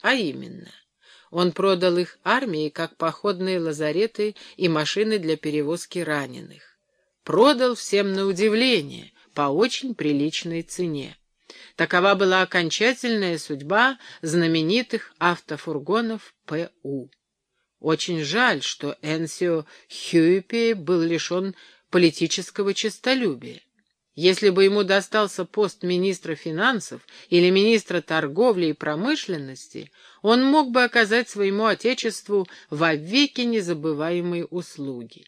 А именно, он продал их армии как походные лазареты и машины для перевозки раненых. Продал всем на удивление, по очень приличной цене. Такова была окончательная судьба знаменитых автофургонов ПУ. Очень жаль, что Энсио Хьюипи был лишен политического честолюбия. Если бы ему достался пост министра финансов или министра торговли и промышленности, он мог бы оказать своему отечеству вовеки незабываемые услуги.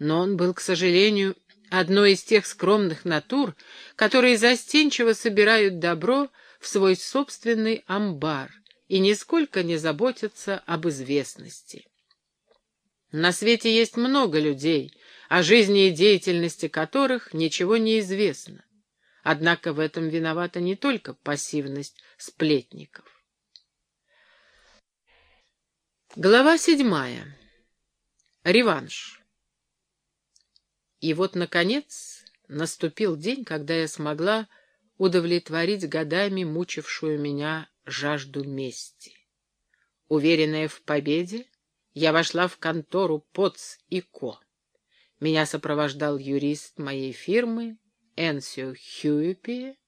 Но он был, к сожалению, одной из тех скромных натур, которые застенчиво собирают добро в свой собственный амбар и нисколько не заботятся об известности. На свете есть много людей, о жизни и деятельности которых ничего не известно. Однако в этом виновата не только пассивность сплетников. Глава седьмая. Реванш. И вот, наконец, наступил день, когда я смогла удовлетворить годами мучившую меня жажду мести. Уверенная в победе, я вошла в контору Поц и Ко. Меня сопровождал юрист моей фирмы Энсио Хьюипи.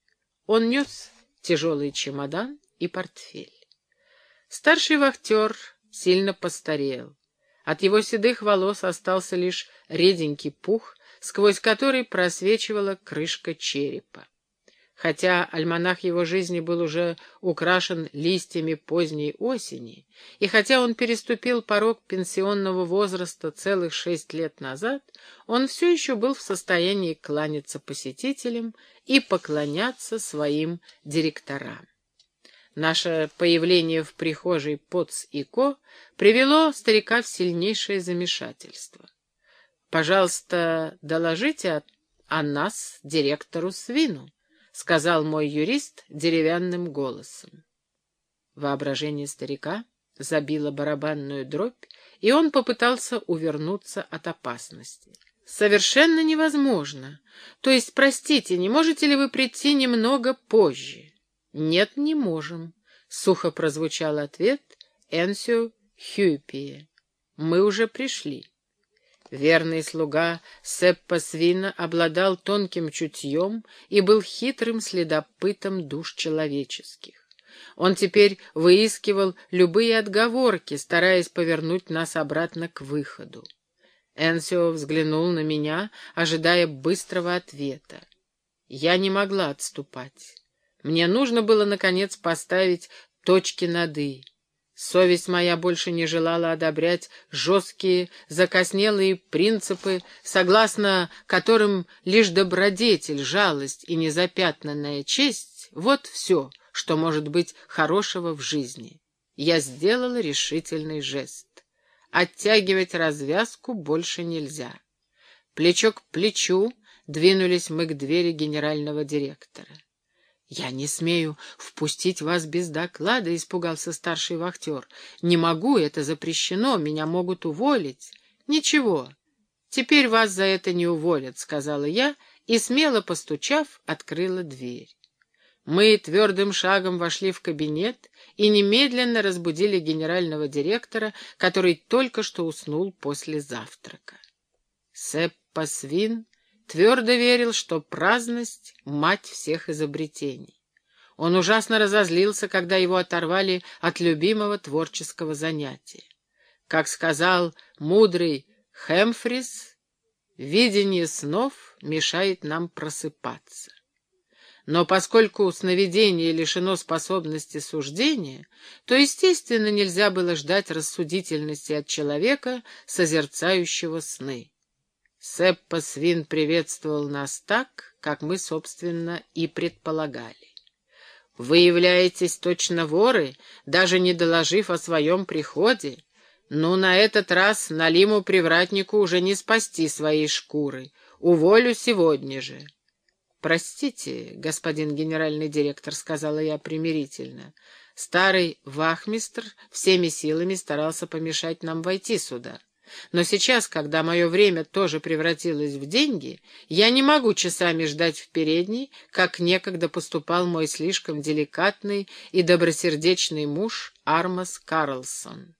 Он нес тяжелый чемодан и портфель. Старший вахтер сильно постарел. От его седых волос остался лишь реденький пух, сквозь который просвечивала крышка черепа. Хотя альманах его жизни был уже украшен листьями поздней осени, и хотя он переступил порог пенсионного возраста целых шесть лет назад, он все еще был в состоянии кланяться посетителям и поклоняться своим директорам. Наше появление в прихожей Поц и Ко привело старика в сильнейшее замешательство. «Пожалуйста, доложите о нас директору Свину», — сказал мой юрист деревянным голосом. Воображение старика забило барабанную дробь, и он попытался увернуться от опасности. «Совершенно невозможно. То есть, простите, не можете ли вы прийти немного позже?» «Нет, не можем», — сухо прозвучал ответ Энсио Хьюпия. «Мы уже пришли». Верный слуга Сеппа Свина обладал тонким чутьем и был хитрым следопытом душ человеческих. Он теперь выискивал любые отговорки, стараясь повернуть нас обратно к выходу. Энсио взглянул на меня, ожидая быстрого ответа. Я не могла отступать. Мне нужно было, наконец, поставить точки над «и». Совесть моя больше не желала одобрять жесткие, закоснелые принципы, согласно которым лишь добродетель, жалость и незапятнанная честь — вот все, что может быть хорошего в жизни. Я сделала решительный жест. Оттягивать развязку больше нельзя. Плечо к плечу двинулись мы к двери генерального директора. «Я не смею впустить вас без доклада», — испугался старший вахтер. «Не могу, это запрещено, меня могут уволить». «Ничего, теперь вас за это не уволят», — сказала я, и, смело постучав, открыла дверь. Мы твердым шагом вошли в кабинет и немедленно разбудили генерального директора, который только что уснул после завтрака. Сеппа Свин твердо верил, что праздность — мать всех изобретений. Он ужасно разозлился, когда его оторвали от любимого творческого занятия. Как сказал мудрый Хэмфрис, видение снов мешает нам просыпаться. Но поскольку сновидение лишено способности суждения, то, естественно, нельзя было ждать рассудительности от человека, созерцающего сны. Сеппа Свин приветствовал нас так, как мы, собственно, и предполагали. Вы являетесь точно воры, даже не доложив о своем приходе. Ну, на этот раз налиму-привратнику уже не спасти своей шкуры. Уволю сегодня же. «Простите, господин генеральный директор», — сказала я примирительно. Старый вахмистр всеми силами старался помешать нам войти сюда. Но сейчас, когда мое время тоже превратилось в деньги, я не могу часами ждать в передней, как некогда поступал мой слишком деликатный и добросердечный муж Армас Карлсон.